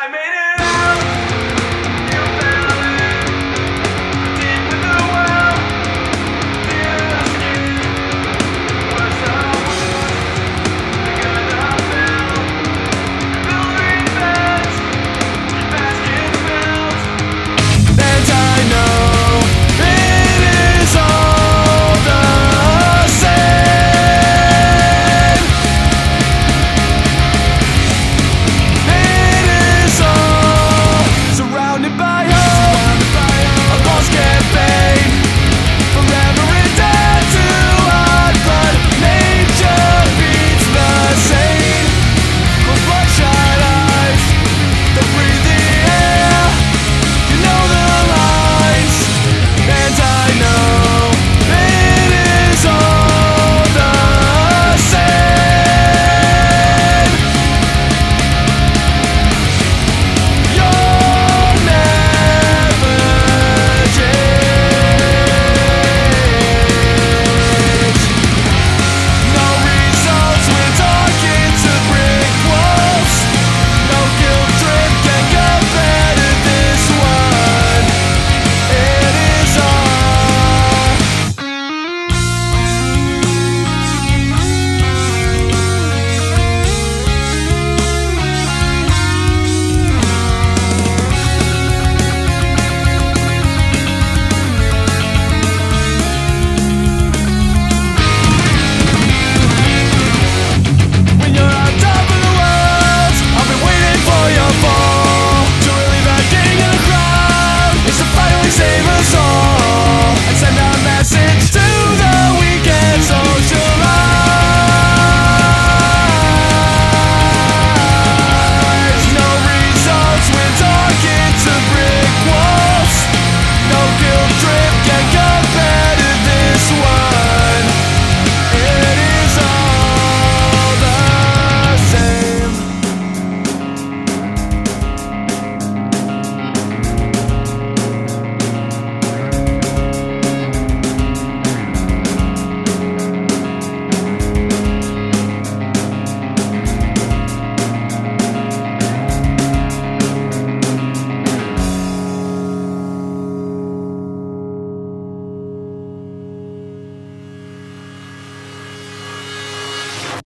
I made it.